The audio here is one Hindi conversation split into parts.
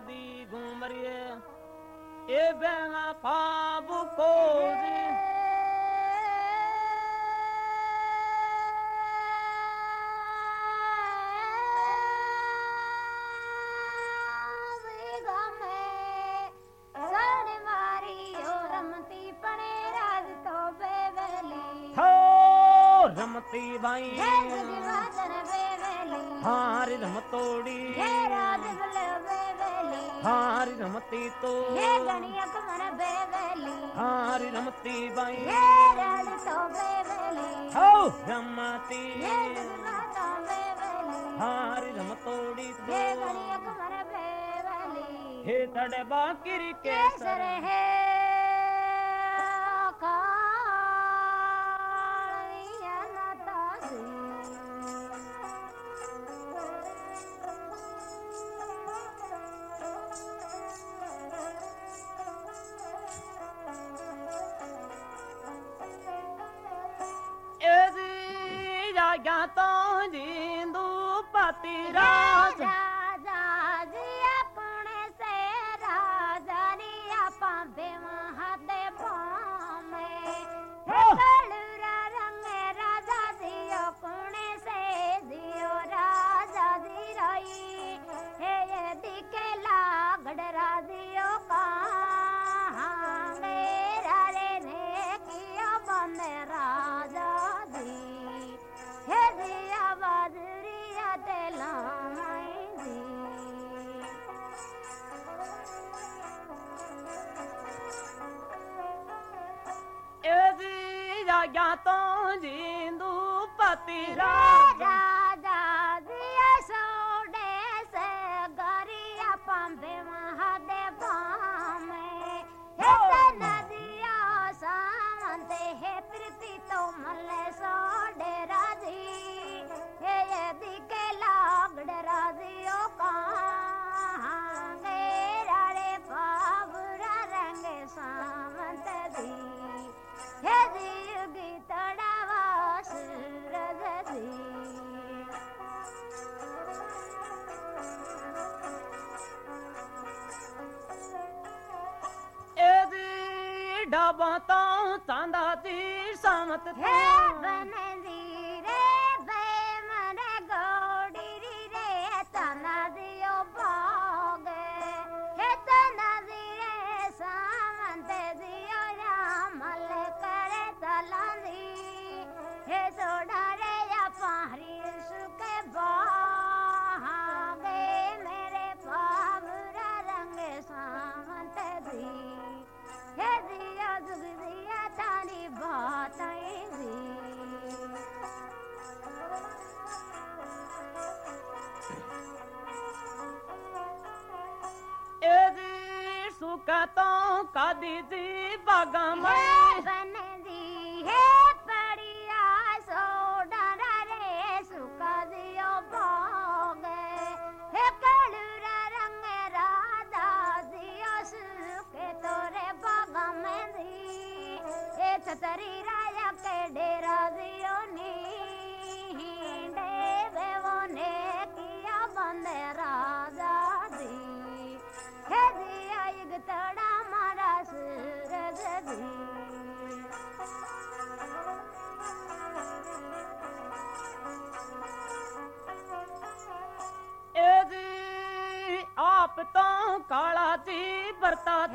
दी घूम रही है। ए बेना पाबू को जी हारी रमती तो। गणिया को मन बेवली। हार रमती बाई। ये राल तो बेवली। हो रमती। ये माता तो बेवली। हार रमतोड़ी तो। गणिया को बेवली। हे तड़बा किर केसर है बिदी बगम काळाची भरता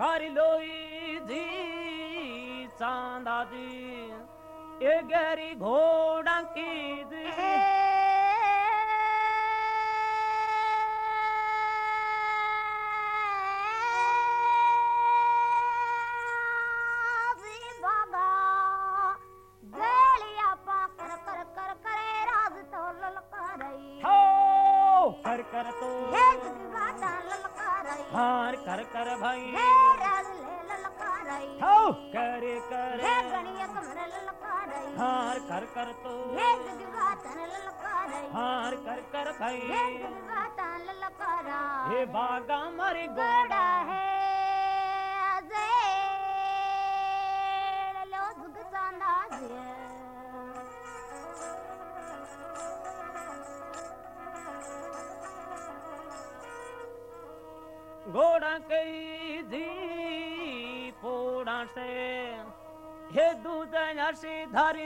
हरि लोई जी चांदा जी ए गहरी घोड़ा से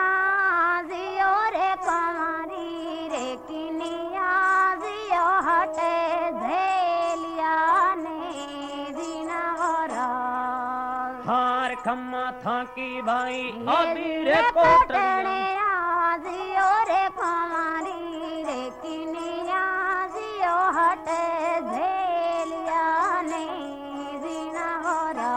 भाई अभी रे कोटड़िया कोटड़िया रे कुमारी रे किनिया जियो हटे झेलिया ने वरा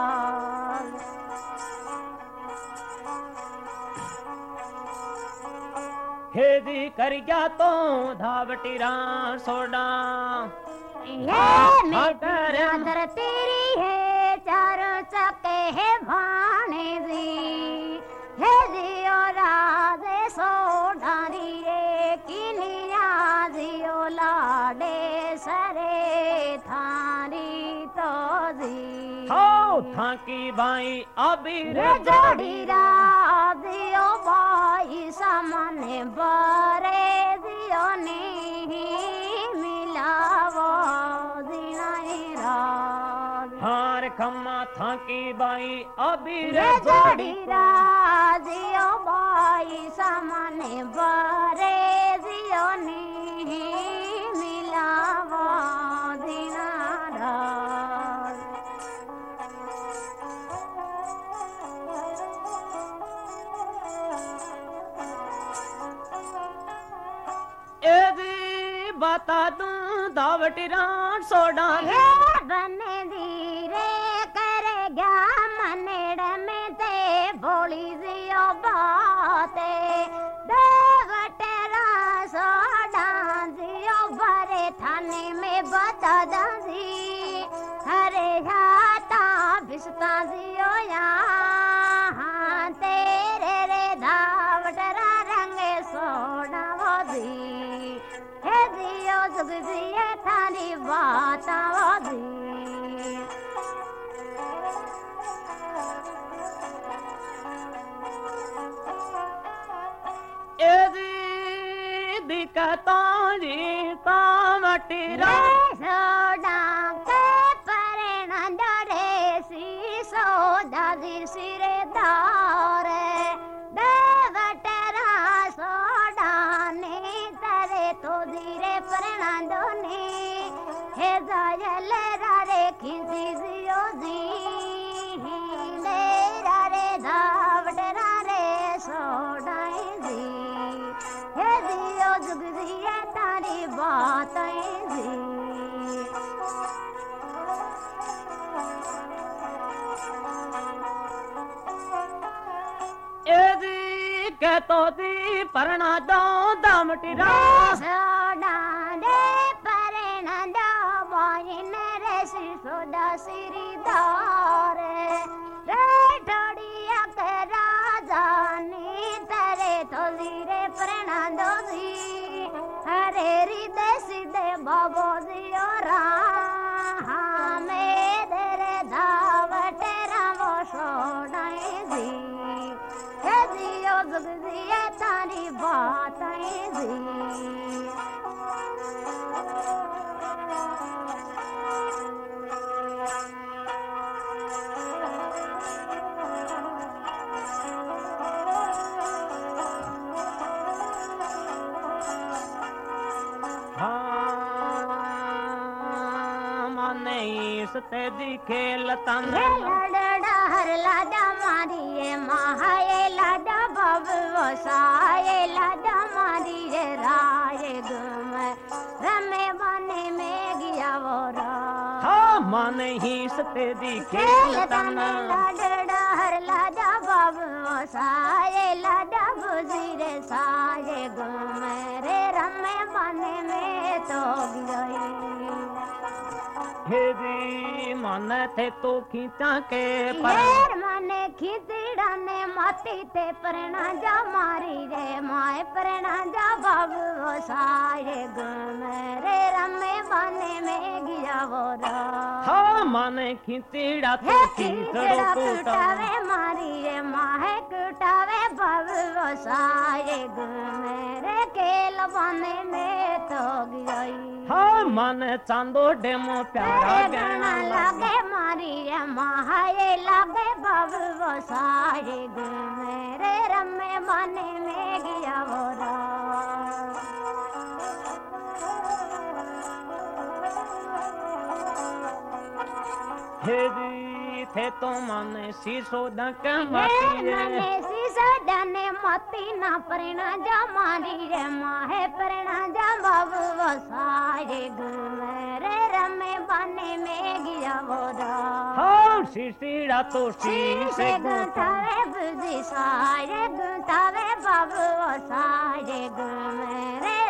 हे दी कर गया तो धावटीरा सोडा है मेरी तेरी है चारों चके है भाने जी। लाडे सरे थारी तो जी। हो थाकी बाई अबीर जोड़ी राजियो बाई सामने बारे दियो नी मिलावो। दिनाई राज। हार खम्मा थाकी बाई अबीर रे जोड़ी राजियो बाई सामने बारे दियो नी मिलावो दिना राज ए जी बता जिए तारी बात जी। ए जी के तो दी परना दो दामटी रात सोडाडे परेण दो बोइन रे सिसोदा सिरी दारे रे। ठोड़िया के सिदे बाबो जियो राहा मेरे रे धावटे रामो सोडाई जी हे जियो जुग जिए तारी बातें जी इसते दी खेल तन हे लड़ड़ा हर लाडा मारिए महाये लाडा बबुओ साये लाडा मारिए राय गुम। रमे बने में गिया वो रा हाँ माने इसते दी खेल खेल तन तने लड़ड़ा हर लाडा बबुओ साये लाडा बुझिरे साये गुम। रे रमे बने में तो गई हे जी मन थे तो खींचा के पर। मने खिचड़ा ने माती ते प्रणा जा मारी रे माए प्रणा जा बाबू वो सारे गुम रे रमे बने में गिया वो रा हाँ माने खींचड़ा तो खींचड़ो कुटावे मारी रे माहे कुटावे बाबू वो सारे गुम रे केल बने में तो गई हाँ मन चांदो डेमो प्यारा। लागे मारी रे महाये लागे बाबू वो सारे मेरे रमे मन में गया वो रा हे थे तो मन शीशो दक माती मने सीसा डने मती ना प्रणा जा मारी रे माहे प्रणा जा बाबू रमे बने में गया वो रा तो बुद्धि सारे बाबू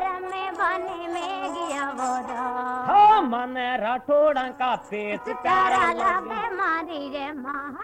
रमे बने में मन राठौड़ा का पेट प्यारा लगे मारी रे महा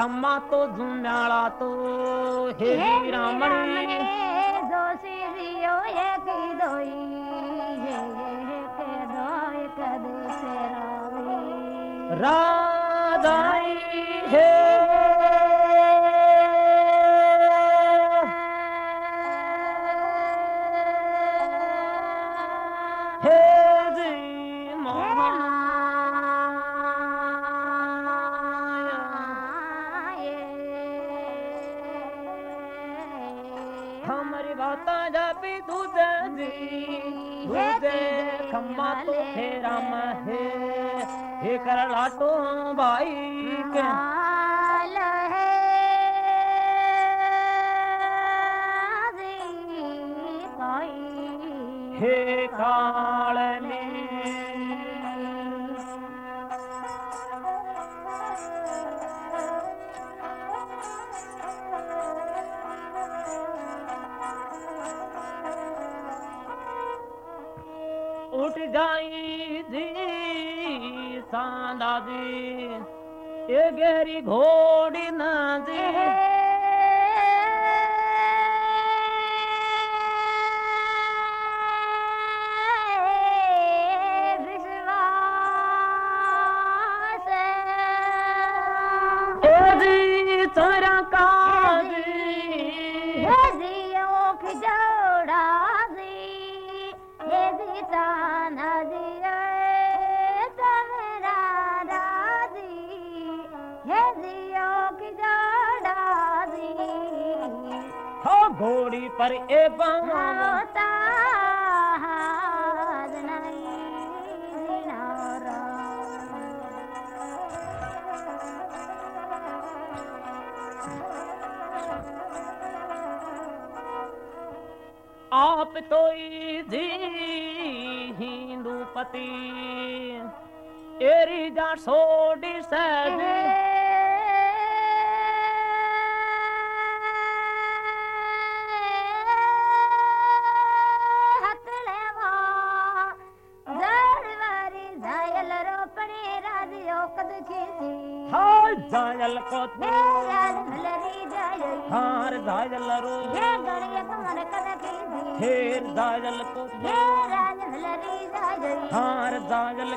खम्मा तो झुंझाड़ा तो हे रामणी दो सीरियो एक दोई हे के दो एक दूसरे रावी। राम हे। करे ਜੀ तूं भाई हे। उठ दी सा जी। ये घोड़ी ना जी। आप तो जी हिंदू पति एरी जा सोडी सज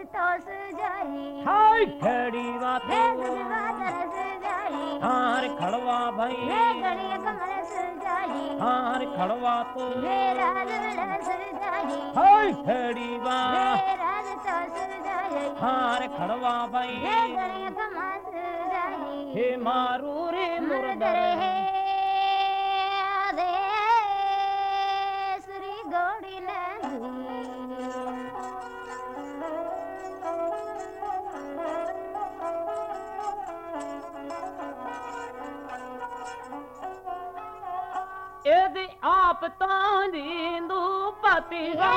तो सुजरी हाय खड़ीवा हे गड़ीवा तन हार खड़वा भाई। हे गड़िया कमल सुजरी हार खड़वा तो। मेरा राज बड़ा हाय खड़ीवा हे राज तो सुजरी हार खड़वा भाई। हे गड़िया कमल सुजरी हे मारू रे मुर्दरे। हे यदि आप तो हिंदू पति हो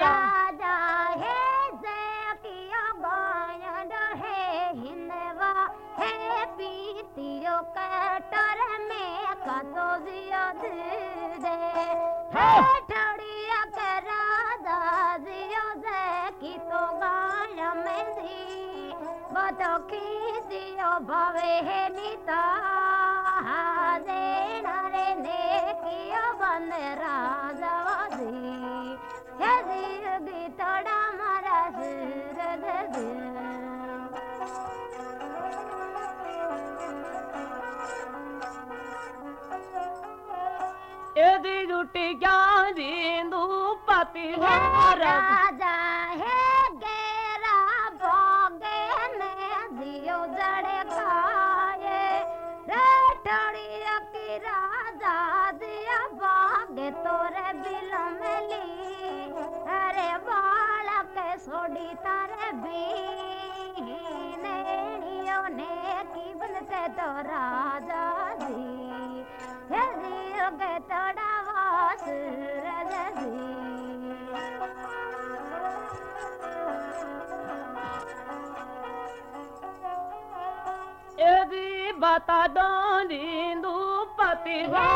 राजा है जकिया गायन है हिंदवा है पीतियो कटर में कतो जियद दे। हाँ। है। ठड़िया के राजा जियो जकी तो गाय में दी। बतो की जियो भवे है निता दी जुट जिंदू पति राजा हे तो राजा जी दियो के तोड़ा वास राजा बता दो जिंदू पति हे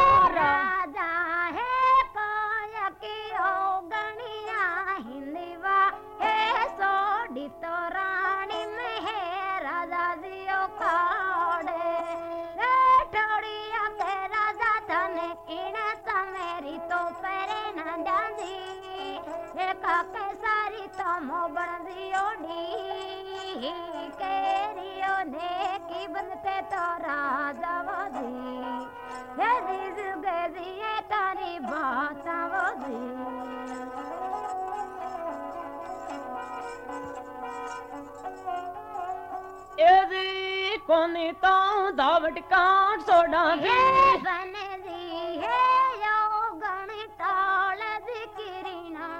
की बनते तो राजा वधी हे दिस गदिए तारी बात वधी एदी कोनी तो दावट काट सोडा हे दी बनदी हे यो गणिताल दी किरीना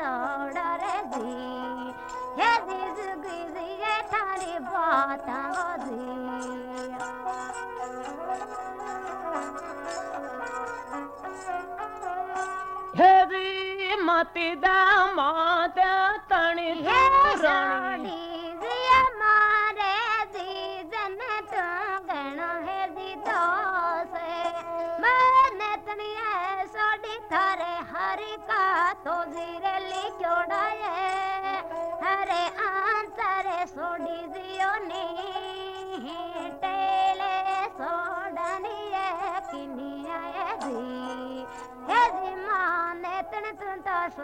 दौड़ रे दी हे गिजिए थारी बात हेदी मति दामाद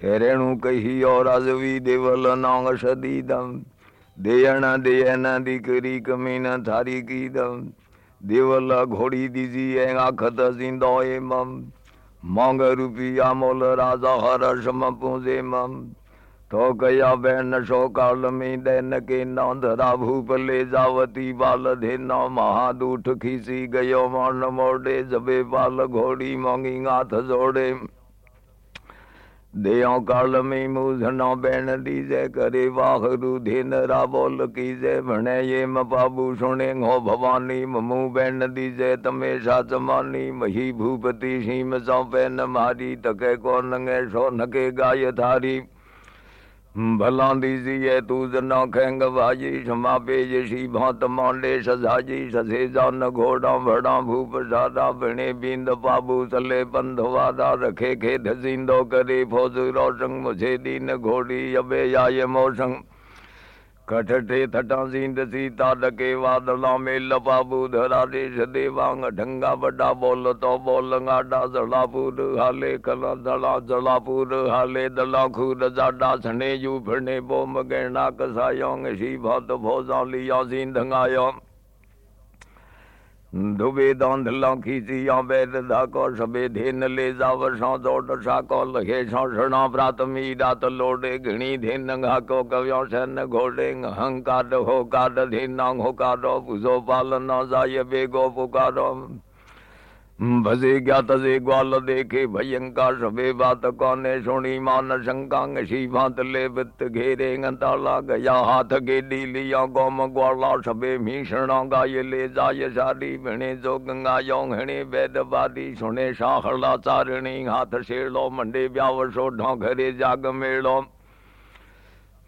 हेरेणु कही और अजवी देवल नांग सदीदम देयण देयन दीकरी कमीन थारी कीदम। देवल घोड़ी दीजिए आखत जिंदो एमम मांग रुपया मोल राजा हर सम पूजे मम। तो गया बैन सो काल में दैन के नौंधरा भूप ले जावती बाल धेना महादूठ खीसी गयो मान मोड़े जबे बाल घोड़ी मांगी हाथ जोड़े। देयों काल में मूझना बैन दीजे करे वाह रुधिन राबोल कीजे। भणे ये मपाबू सुने हो भवानी, ममू बैन दीजे, तमे साचमानी मही भूपति सीम सौ पैन मारी, तके को नंगे सो नके गाय थारी। हम्म, भला दीसी है तू जना खेंग भाजी क्षमा पेजशी भात मांडे सजाजी ससे जान घोड़ा भड़ा भू सादा भिणे बींद पाबू सले पंधवादा रखे खेत सींदो करे फोसरो संग मुझे दीन घोड़ी, अबे जाय मोसंग कठठे थटासी सींद सीता वादला में लपाबू धरा देश देवांग ढंगा बड़ा बोल तो बोल गाडा जलापुर हाले कला दला जलापुर हाले दला खूर जाडा सने यू फिरने बोम गहना कसायोंग शी भात भोजा लिया सींधंगायों डुबे दांध लाखी वेद बैद धाको सबे धेन ले जावर सौ सा को लखे सौ सणा प्रात मीरात लोडे घणी धेन घाको कव्यो सन घोड़े हंकार हो कार धेन हो कारो पुजो पाल न जाय बेगो पुकारो। भजे तजे ग्वाल देखे भयंकर सबे बात कौने सुनी मान शंका शी भात ले वित घेरे ताला गया हाथ गेडी लिया गोम ग्वाला सबे भीषण गाय ले जाय सारी भिणे जो गंगा यो हणे वैद बादी सुने शाहला चारणी हाथ शेड़ो मंडे ब्यावसो ढोघरे जाग मेड़ो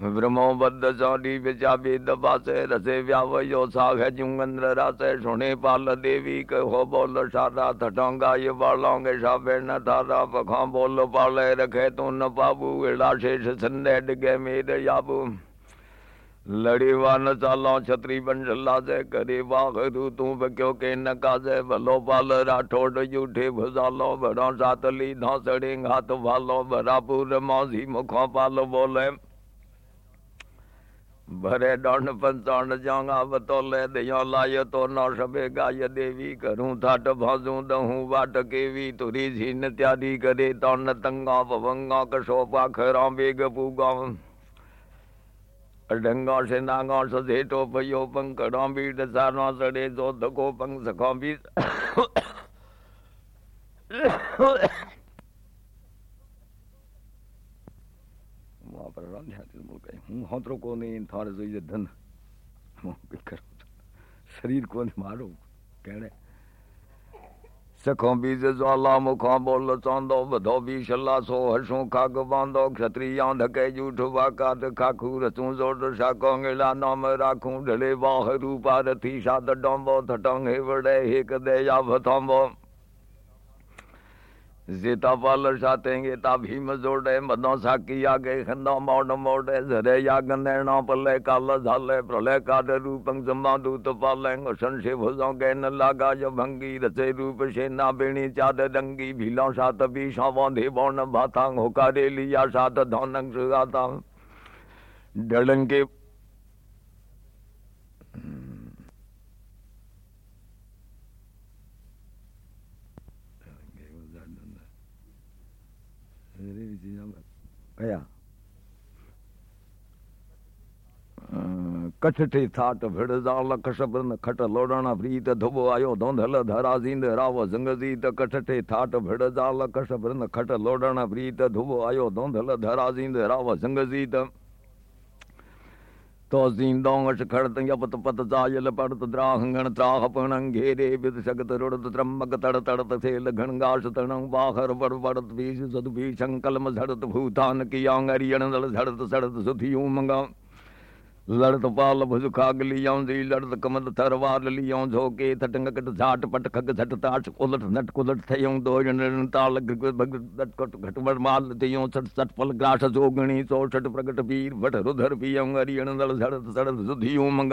ब्रह्मो बद्ध चौड़ी विचाबी दबासे रसे व्यावयो साघ जुंगंद्र रासे सुने पाल देवी कहो बोल सारा थटोंगा ये बालोंगे साबे न थारा पखा बोल पाले रखे तू न पाबू एड़ा शेष संदे डिगे मेरे याबू लड़ी वान चालो छतरी बंजला से करे बाखरू तू बक्यो के न काजे भलो पाल राठोड़ जूठे भुजालो भरो सातली धौसड़ी हाथ भालो भरापुर मौसी मुखो पालो बोले भरे डंड पंचौण जाऊँगा बतौले दियो लायो तो न सबे गाय देवी करूँ, थाट भाजू दहूं वाट केवी, तुरी झीन त्यादी करे तौन तंगा पवंगा कशो पाखरा बेग पूगा। अडंगा से नांगा सधे तो पयो पंकड़ा भी डसाना सड़े जो धको पंग सखा भी वहाँ पर ध्यान հոնտրոկոնին թարզույը դն մոկիլ կրոտ սրիր կոնի մարում կերե Սքոմբիզը զալամո կամբոլը ծանդով դովի շլասո հշուն կագվանդո քտրիյան դկեյու թվակատ կակուրը ծունզորդը շակոնգելա նամրա կունդլե վահրու բարթի շադդոմբո թտոնգ հեվրե հեկ դեյավ թամբո जेता पालर सातेंगे ता भीम जोड़े मदो साकी आगे खंदा मोड़, मोड़े झरे याग नैना पले काल झाले प्रलय काद रूपं, जम्मा दूत पाले से भुजो के न लागा जो भंगी, रचे रूप से ना बेणी, चाद डंगी भीलो, सात भी सावंधे बौन भातांग होकारे, लिया, सात, धौनंग, सुगाता। डलंगे કયા કઠઠી થાટ ભેડ જાળ કશબન ખટ લોડાણા પ્રીત ધોબો આયો ધોંધલ ધરા જીંદ રાવ જંગજીત કઠઠી થાટ ભેડ જાળ કશબન ખટ લોડાણા પ્રીત ધોબો આયો ધોંધલ ધરા જીંદ રાવ જંગજીત तो जींदोंग खड़त यपत पत जायल पड़त द्राहंगण त्राह घेरे विद सगत रुड़त त्रम्बक तड़ तड़त थेल घणगाश तणं बाहर बड़ बड़त बीज सद भीषं झड़त सड़त सुधी उमंगा लड़त पाल भुज खाग लियों जी लड़त कमद थरवार लियों झोके थटंग कट झाट पट खग झट ताट, उलट नट कुलट थयों दो जन ताल भग दट कट घट मर माल थयों सट सट पल ग्रास जोगणी चौसठ प्रगट वीर भट रुधर पियों अरियण दल झड़त सड़त सुधियों मंग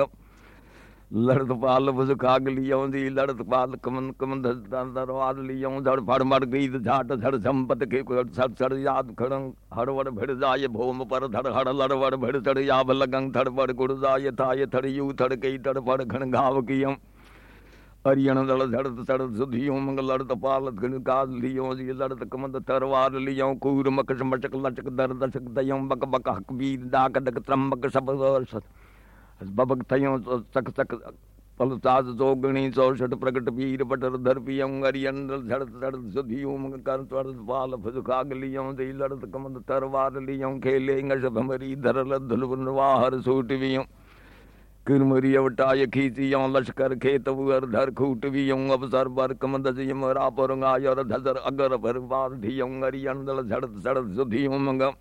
लड़त पाल भुज खाग लियों जी लड़त पाल कमन कमन दरवाद लियों झड़ फड़ मर गई झाट झड़ संपत के सड़ सड़ याद खड़ं, हड़वड़ भिड़ जाय भोम पर, धड़ हड़ लड़वड़ भिड़ चढ़ याब लगंग थड़ पड़ गुड़ जाय थाय थड़ यू थड़ कई तड़ पड़ घण घाव कियम अरियण दल झड़त सड़त सुधियों मंग लड़त पाल घण काल लियों जी लड़त कमंद तरवार लियों कूर मकस मचक लचक दर दशक दयों, बक बक हक बीर डाक डक त्रम्बक सब बबक थयों चक चक पलसाज सो गणी सौ छठ प्रकट पीर पटर धर पियं अरियंदल झड़त झड़त सुधियूं कर, त्वरत पाल फुजखाग लियं दई लड़त कमद तरवार लियं खेले ngश भमरी, धरल धुलवन वाहर सूट वियं किरमरी अवटाय खींचियों लश्कर खेत वर धर खूट वियों अवसर बर कमद जियम रापरंगायर धजर अगर भर बार धियों अरियंदल झड़त झड़त सुधियूं मंगम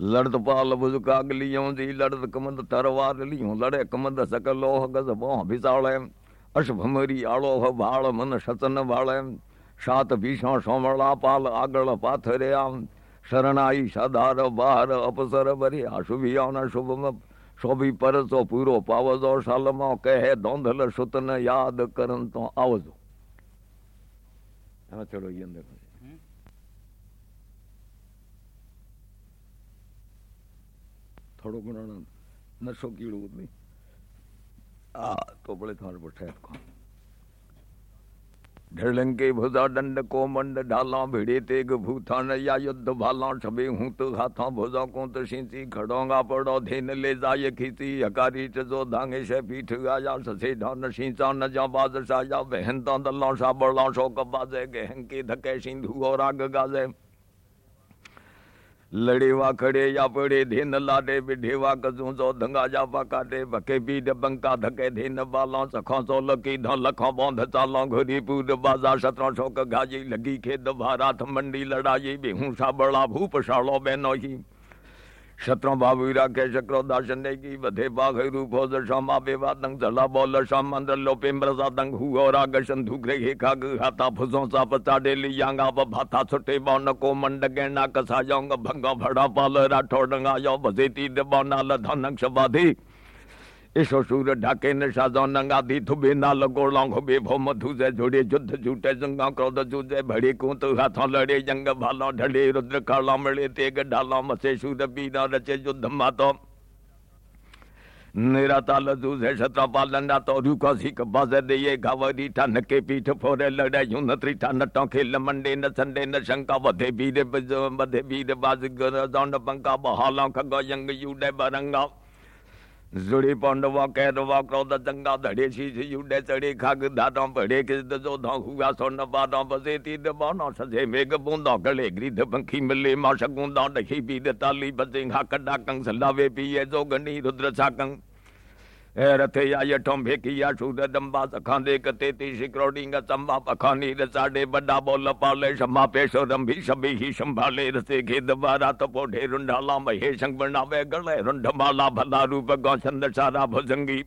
लड़त पाल बुजकाग लियों जी लड़त कमंद तरवार लियों, लड़े कमंद सकलोह गज बोह भिसाले अश भमरी आलोह भाल मन शतन वाले सात भीषण सोमला पाल आगल पाथरे आम। शरणाई सदार बाहर अपसर बरे। अशुभियान शुभम शोभी परसो पूरो पावजो। शालमो कहे धोंधल सुतन याद करन तो आवजो। चलो ये अंदर। थोड़ो बनाना, नशो की कीड़ो नहीं। आ तो बड़े थार बैठे को के भुजा दंड को मंड ढाला भिड़े तेग भूथान, या युद्ध भाला छबे हूँ तो हाथा भुजा को तो सिंची खड़ोंगा पड़ो धेन ले जाय खीती हकारी चो धांगे से पीठ गा गाया, ससे ढान सिंचा न जा बाज साया बहन तो दल्ला सा बड़ला शोक बाजे गहन के धके सिंधु और आग गाजे। लड़ेवा खड़े या पड़े धे न लाडे बिढेवा कजू सो धंगा जा काटे बी पीड बंका धके धे न बाला, सखा सो, लकी धो, लखा बौंध चाला, घोरी पूड बाजा, शत्रो, शोक गाजी लगी खेद भाराथ मंडी, लड़ाई, बेहू सा बड़ा भूप, शालो बहनो ही शत्रु बाबू के शक्रो दाशन की वधे बाघ रूप रूपो दशामा बेवा नंग जला बोल शाम मंद्र लोपे प्रसाद दंग हु और आगशन धुग्रे हे खाग हाथा फुसो सा पचा डेली यांगा ब भाथा छटे बौन को मंड गेना कसा जाऊँगा भंगा भड़ा पाल राठो डंगा यो बजे ती लधा ल धनक शबाधी। ईशो सूर ढाके निशा जो नंगा दी थुबे नाल गोला खुबे भो मधु से जोड़े युद्ध झूठे जंगा क्रोध जूझे भड़े कुंत हाथों लड़े जंग भाला ढले रुद्र काला मले तेग ढाला मसे सूर बीना रचे युद्ध मातो। निराताल जूझे छत्र पालंडा तो रूका सीख बाजे दिए गावरी ठा नके पीठ फोरे लड़े यूँ नत्री ठा नटो खेल मंडे न संडे न शंका बधे बीरे बधे बीरे बाज गर पंका बहाला खग यंग यूडे बरंगा। जुड़ी पांडवा कह कैरवा क्रोध जंगा धड़े शीश युडे चढ़े खाग धारा भड़े किस जो धा हुआ सोन बजे बसे तीर बाना सजे मेघ बूंदा गले ग्रिध पंखी मिले मा शगुंदा डही पीर ताली बसे खा कड्डा कंग सलावे पिए जो गनी रुद्र साकंग। रथे या यठों भेकिया शूद दंबा सखांदे कते ती शिक्रोडिंग चंबा पखानी रसाडे बड़ा बोल पाले शम्मा पेशो रंभी शबी ही संभाले रसे घे दबारा तपो ढे रुंडाला महे संग बनावे गले रुंड माला भला रूप गौचंद सारा भुजंगी।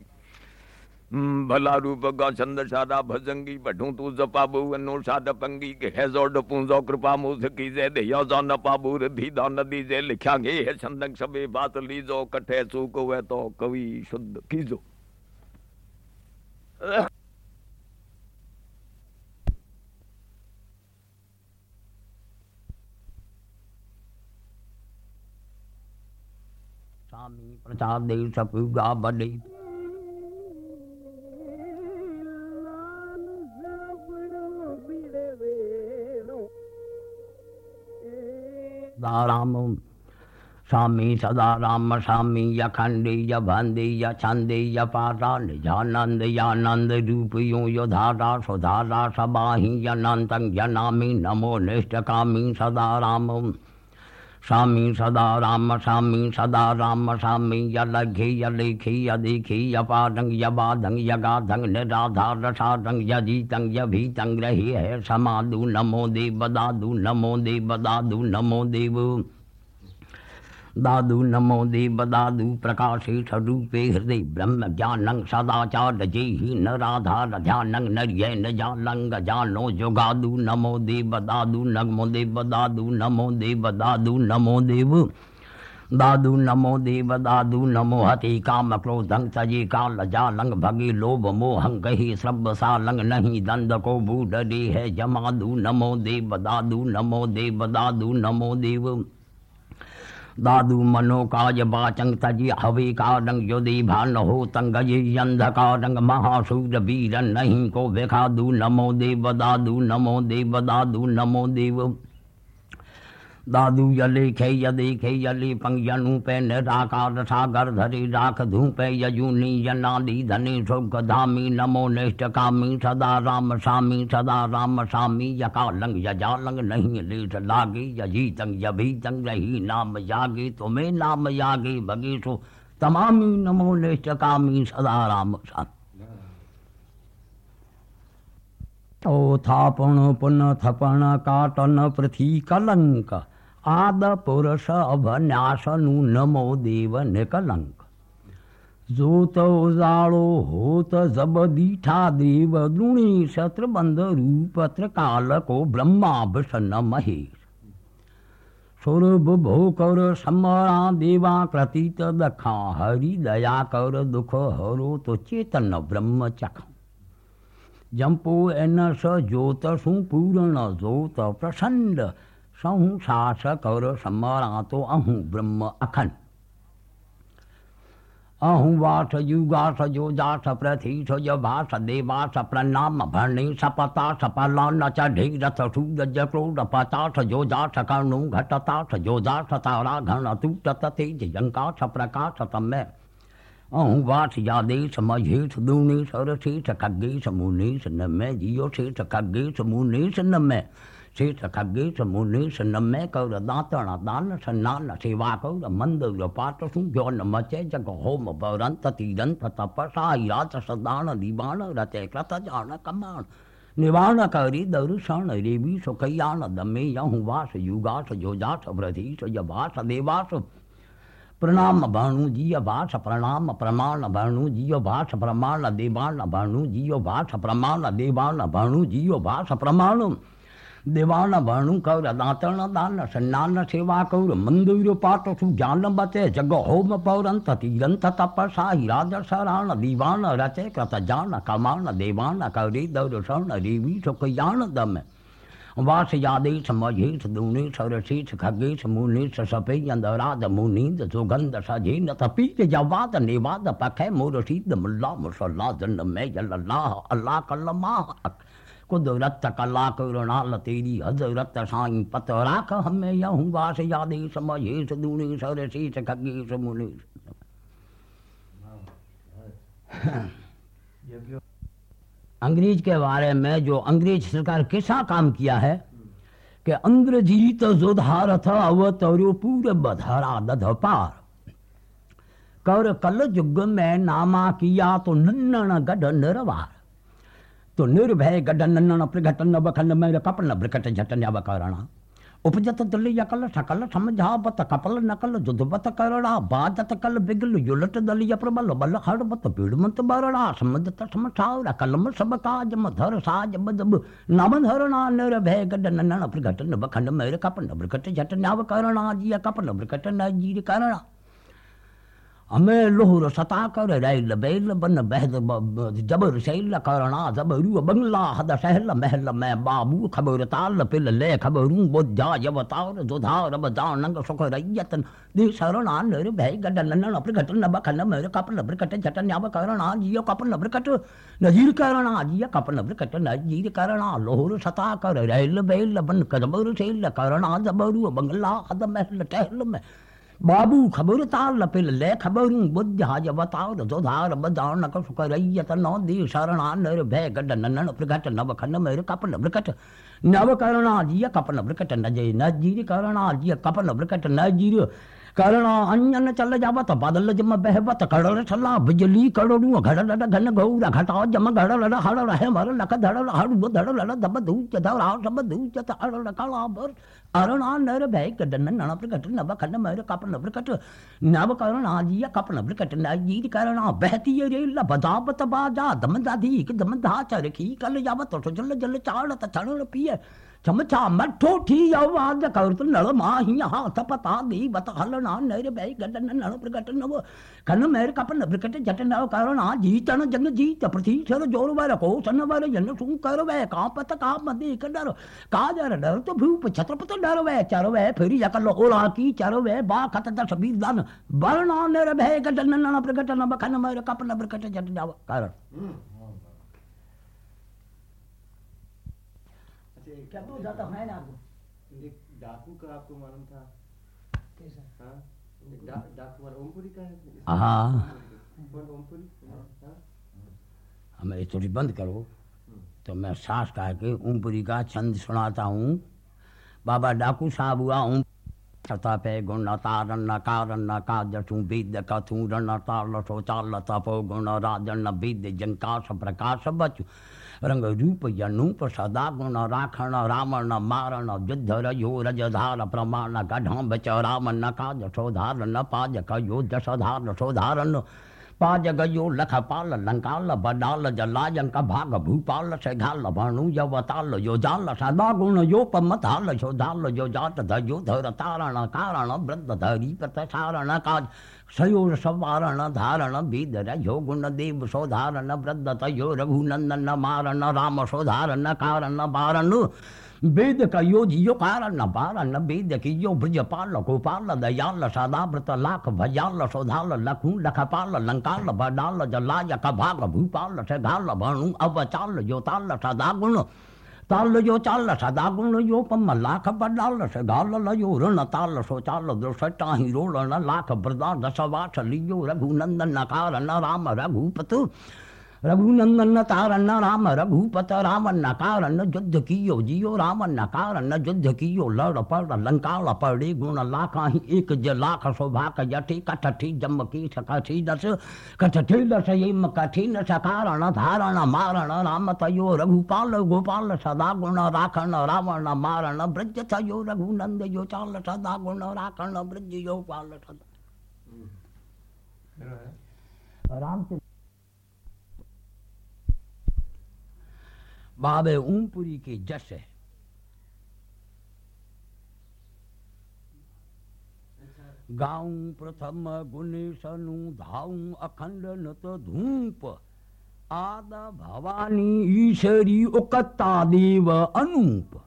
भला रूप गौचंद सारा भजंगी बढ़ू तू जपाबू अनु साध पंगी, के है जोड पूंजो कृपा मुझ की जे, दे यो जो न पाबू रिधि दा नदी जे लिखा गे है छंदक सबे बात लीजो कठे सूक हुए तो कवि शुद्ध कीजो। स्वामी प्रसाद देव सपुगा बड़ी राम स्वामी सदा राम स्वामी यखंडी य भंदी य छंदी य पारा निजानंद यानंद रूप यो यो धारा सुधारा सबाही यनंत जनामी, नमो निष्ठकामी सदा राम। स्वामी सदा राम स्वामी सदा राम स्वामी य लघी य लिखी य दीखी य पादंग य बाधंग य गाधंग निराधार साधंग य जीतंग य भीतंग रही है समाधु, नमो देव, दादु, नमो देव, दादु, नमो देव। दादु नमो देव दादु प्रकाशे स्वरूपे हृदय ब्रह्म ज्ञानं सदाचार जेहि नराधार ध्यानं नर्य न जालंग जानो जोगादु नमो देव दादु नमो देव दादु नमो देव दादु नमो देव। दादु नमो देव दादु नमो हति काम क्रोधं सजे काल जालंग भगे लोभ मोहं कही श्रब सालंग नहीं दंड को बूढ़ है जमादु नमो देव दादु नमो देव दादु नमो देव। दादु मनो काज बाचंग तजी हवे कारंग योदि भान हो तंग यंध अंधकारंग महासूर वीर नहीं को बेखादु नमो देव, दादु नमो देव, दादु नमो देव। दादू यले खे यदे खे यले पंग यनु पे निराकार सागर धरे राख धूपे यजुनी यनादि धने सुख धामी नमो निष्ठ कामी सदा राम सामी, सदा राम सामी यकालंग यजालंग नहीं लेट लागे, यजी तंग यभी तंग रही नाम यागे तुम्हें नाम यागे भगेशो तमामी नमो निष्ठ कामी, सदा राम सामी। ओ थापण पुन थपण काटन पृथ्वी कलंक आद पुरुष अभन्यासनु नमो देव निकलंक जोत उजाड़ो होत जब दीठा देव द्रुणी शत्र बंध रूपत्र काल को ब्रह्मा विष्ण महेश। सुरभ भो कर समरा देवा कृतित दखा हरि दया कर दुख हरो तो चेतन ब्रह्म चखा। जंपो एन स ज्योत सुपूर्ण जोत प्रसंड सहु सास कर समरा तो अहु ब्रह्म अखंड अहु वास युगास जो जास प्रथीस यभास देवास प्रणाम भरणी सपता सपला न चढ़ी रथ सूरज क्रोध पतास जो जास कर्णु घटतास जो जास तारा घन तूटत तेज जंकास प्रकाश तमय अहूँ वास यादेश महेश दूनेश और शेष खग्गेश मुनेश न मैं जियो शेष खग्गेश मुनेश न मैं शेष खग्गेश मुनेश न मैं कौर दातण दान सन्नान सेवा कौर मंदर पाठ सुज्ञो न मचे जग होम बरंत तीरंत तपसा रात सदान दीवान रते कृत जान कमान निवाण करी दर्शन रेवी सुखयान दमे यहु वास युगास जोजास ब्रधीश यभास देवास प्रणाम भाणु जियो भाष प्रणाम प्रमाण भाणु जियो भाष प्रमाण देवान भाणु जियो भाष प्रमाण देवान भाणु जियो भाष प्रमाण देवान भाणु कौर दातण दान, सन्नान सेवा कौर मंदिर पाठ सु ज्ञान बचे जग होम पौरंत तीरंत तपसा राज सराण दीवान रचे कृत जान कमान देवान कौरी दर्शन रेवी सुख यान दम। वास यादेश महेश दूनेश रशीश खगेश मुनीश सफ़ेद अंदराद मुनींद सुगंध सजेन तपीत जवाद नेवाद पखे मोर शीद मुल्ला मुसल्ला जन्न में अल्लाह अल्लाह कल्लमाह। कुदरत कला करुणाल तेरी हज़रत साईं पत राख हमें यहूँ वास यादेश महेश दूनेश रशीश खगेश मुनीश अंग्रेज़ के बारे में जो अंग्रेज़ सरकार कैसा काम किया है, कि अंग्रेजीत जोधार था अवतरो पूरे बधरा दध पार। कर कल युग में नामा किया तो नन्नण गढ़ निरवार। तो निर्भय गढ़ नन्नण प्रघट नभ खंड में कपन ब्रकट झटन अवकरणा। उपजत दलिया कल सकल समझावत कपल नकल जुधबत करड़ा बाजत कल बिगल युलट दलिया प्रबल बल हड़बत पीड़मत बरड़ा समझत समझावरा कलम सब काज मधर साज बदब। नम धरणा नर भय गड नन्न प्रगट नभ कपन ब्रकट झट न्याव करणा कपन ब्रकट न जीर करणा हमें लोहर सता कर रैल बैल बन बहद जबर शैल करना जबरू बंगला हद सहल महल में बाबू खबर ताल पिल ले खबरू बोझा यवतार जोधार बजानंग सुख रैयतन दे शरणा नर भय गड नन्न प्रकट नब खन मेर कपल प्रकट जट न्याव करना जिय कपल प्रकट नजीर करना जिय कपल प्रकट नजीर करना लोहर सता कर रैल बैल बन जबर शैल करना जबरू बंगला, हद, महल, टहल, में। बाबू खबर ताल पिल ले खबरू बुद्ध हाज बताओ जोधार बदान नक सुख रैयत नौ दी शरणा, नर भय गड ननन प्रगट, नव खन मेर कपन प्रकट नव करणा जिय कपन प्रकट न जय न जीर करणा जिय कपन प्रकट न जीर करणा अंजन चल जावत बादल जम बहवत कड़ल छला बिजली कड़ड़ू घड़ लड़ घन गौरा घटाओ जम घड़ लड़ हड़ रहे मर लख धड़ हड़ धड़ लड़ दब धूच धड़ा सब धूच हड़ काला बर अरणा नर भय गडन नण प्रकट नव खंड मर कप नव प्रकट नव करणा जिय कप नव प्रकट न जीर करणा बहती रे बजावत बाजा दम दाधी दम धा चरखी कल जावत जल जल चाड़त छण पिय चमचा मठो ठी आवाज़ करत नळ माही हाथ पता दी बत हलना नर भय गडन नण प्रकट नव खन मेर कप नव प्रकट जट नव करणा जीतन जन जीत सर ज़ोर वर को सन वर जन सुन कर वे कापत का मदे डर काजर डर तो भूप छत्रपत डर वे चर वे फिर यकल ओला की चर वे बा खत दस बीर दन वर्णा नर भय गडन नण प्रकट नव खन मेर कप नव प्रकट जट नव कारण क्या जाता है ना एक डाकू का आपको मालूम था। कैसा? हाँ? डाकू वाला ओमपुरी का है? हाँ। ओमपुरी? हाँ। हमें ये थोड़ी बंद करो। तो मैं सास कह के ऊपरी का छंद सुनाता हूँ। बाबा डाकू साहब हुआ ऊं छता पे गुण तारन कारण का जठू विद कथू रण ताल सो चाल तपो गुण राजन विद जंकाश प्रकाश बचु रंग रूप यनूप सदा गुण राखण रावण, मारण, युद्ध रयो रजधार प्रमाण गढ़ बच राम न काज सोधार न पाज कयो दशधार सोधारन पाज गयो लख पाल लंकाल बडाल जलायंक भाग भूपाल से घाल भाणु यवताल यो जाल सदा गुण यो पमताल शो धाल यो जात धयो धर तारण, कारण वृद्ध धरी प्रतसारण, काज। सयोर सवारण धारण बीद रयो गुण देव, सोधारण वृद्ध तयो रघुनंदन मारण, राम, सोधारण, कारण, बारण। वेद का यो जियो कारण पारण वेद की यो ब्रजपाल गोपाल, दयाल सदाव्रत लाख, भजाल, सोधाल, लखू, लखपाल, लंकाल, बडाल जलाय कभाग भूपाल से भणु, अवचाल यो ताल सदा गुण ताल यो चाल सदा गुण यो पम लाख बडाल से घाल लयो ऋण ताल सो चाल दुसटा ही रोलन लाख बरदा दस वास लियो रघुनंदन कारण राम रघुपत। रघुनंदन तारन राम रघुपत रावण कारण युद्ध कियो जियो रावण कारण युद्ध कियो लड़ पड़ लंकाल पड़े गुण लाखा ही एक ज लाख सौभाक जठे कठठी जम की सकठी दस कठठी दस यम कठी न सकारण धारण मारण राम तयो रघुपाल गोपाल सदा गुण राखण रावण मारण ब्रज तयो रघुनंद यो चाल सदा गुण राखण ब्रज यो पाल सदा। रामचंद्र बाबे ऊमपुरी के जस है। गाऊं प्रथम गुणेशनु धाऊं अखंड नत धूप। आद भवानी ईश्वरी उकता देव अनूप।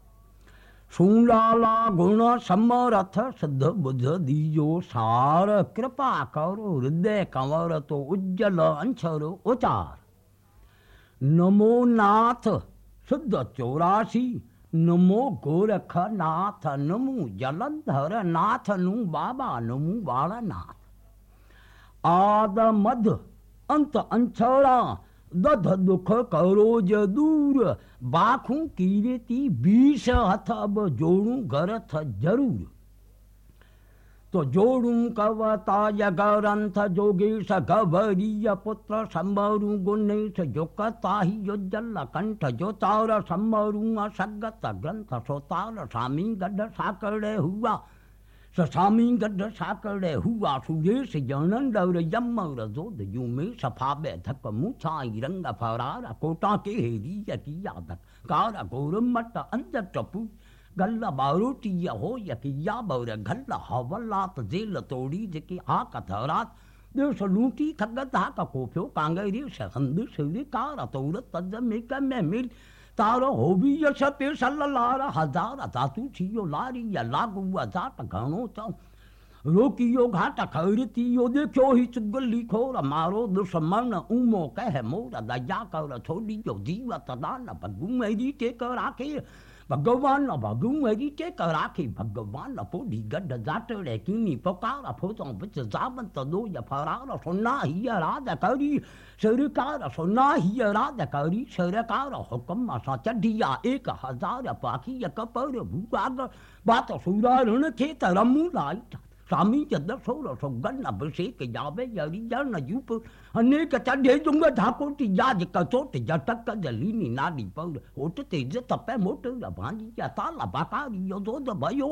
सुलाला गुण समरथ, सिद्ध बुद्ध दीजो सार। कृपा करो हृदय कंवर तो उज्जल अंशर उचार। नमो नाथ शुद्ध चौरासी, नमो गोरख नाथ, नमो जलंधर नाथ नु बाबा, नमो बाळनाथ। आद मध अंत अंछड़ा दध दुख करोज दूर, बाखू कीरेती बीस हथ अब जोड़ू गरथ ज़रूर। तो जोड़ू कवता जगरंथ जोगेश गवरीय पुत्र संबरू गुणेश जोकताही जो जल कंठ जो तार संबरू सगत ग्रंथ सोतार स्वामी गढ़ साकड़े हुआ स्वामी गढ़ साकड़े हुआ सुरेश जनंदर यमर जोध यू में सफाबे धक मुछाई रंग फरार कोटा के हेरी यकिया धक कार गोर मट अंदर टपू गल्ला बारोटिया हो यकिया बौर गल्ला हवलात जेल तोड़ी जेकी आ कथरात देश लूटी खगत हा का कोफ्यो कांगरी सहंद सिरी कार तौर तज में का में मिल। तारो होबी यश पे सल्लार हज़ार धातु छियो लारी या लागू जाट घणो चौ। रोकियो घाट खैरतियो देखो ही चुगली खोर मारो दुश्मन उमो कह मोर दया कर छोड़ियो जीवत दान भगु मेरी टेक राखे भगवान भगु मेरी टेक राखे भगवान पोडी गड जाटड़े कीनी पुकार फोतो बिच जावंत दो या फरार सुना ही राज करी सरकार सुना ही राज करी सरकार हुक्म सा चढ़िया एक हज़ार पाखी कपर भूगाग बात सुरा ऋण खेत रमू ಸ್ವಾಮೀಜಿ ಸೌರ ಗಣ್ಣ ಬಸೇಕೆ ಯಾವ್ಯಾವ ನಿಜಾನ ಜೂಪು ಅನೇಕ ತಂದೆ ತುಂಗ ಧಾಕೋಟಿ ಜಾಜಕ ಚೋಟ ಜಟಕ್ಕದಲ್ಲಿ ನೀ ನಾಡಿ ಪೌಡ ಒಟ್ಟು ತೆಜ ತಪ್ಪೆ ಮೋಟ ಭಾಂಜಿಯ ತಾಲ ಬಾಕಾರಿಯೋ ದೋದ ಭಯೋ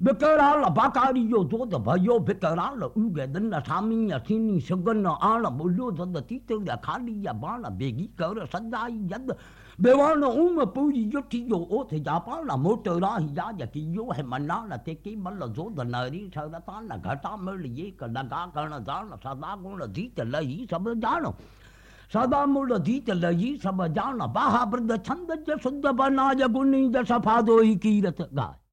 ಬೆಕರಾಲ ಬಾಕಾರಿಯೋ ದೋದ ಭಯೋ ಬೆಕರಾಲ ಉಗೆ ದನ್ನ ಸಾಮಿಯ ಸಿನಿ ಸುಗನ್ನ ಆಳ ಬುಲ್ಲೋ ದೊದ್ದ ತೀತಂಗ ಖಾಲಿಯ ಬಾಣ ಬೇಗಿ ಕೌರ ಸದ್ದಾಯಿ ಜದ್ದ अनेक चढ़े जुंग ठाकुर जाज कचोट जटक जलीनी नाडी पौर ओट तेज तपे मोट भांजी या ताला बाकारी यो दो भयो बिकराल बाकारी यो दो भयो बिकराल उगे दन स्वामी असीनी सुगन आण बोलो दद तीतर खाली या बाण बेगी कर सदाई यद बेवान उम पूरी युठियो ओथ जापान मोटरा ही जाज कियो है मनान ते की मल जोध नरी सरतान घटा मिल ये लगा कर्ण जान सदा गुण जीत लही सब जानो सदा मूल जीत लही सब जान बाहा वृद्ध छंद ज शुद्ध बनाज गुणी ज सफ़ा दोई कीरत गाय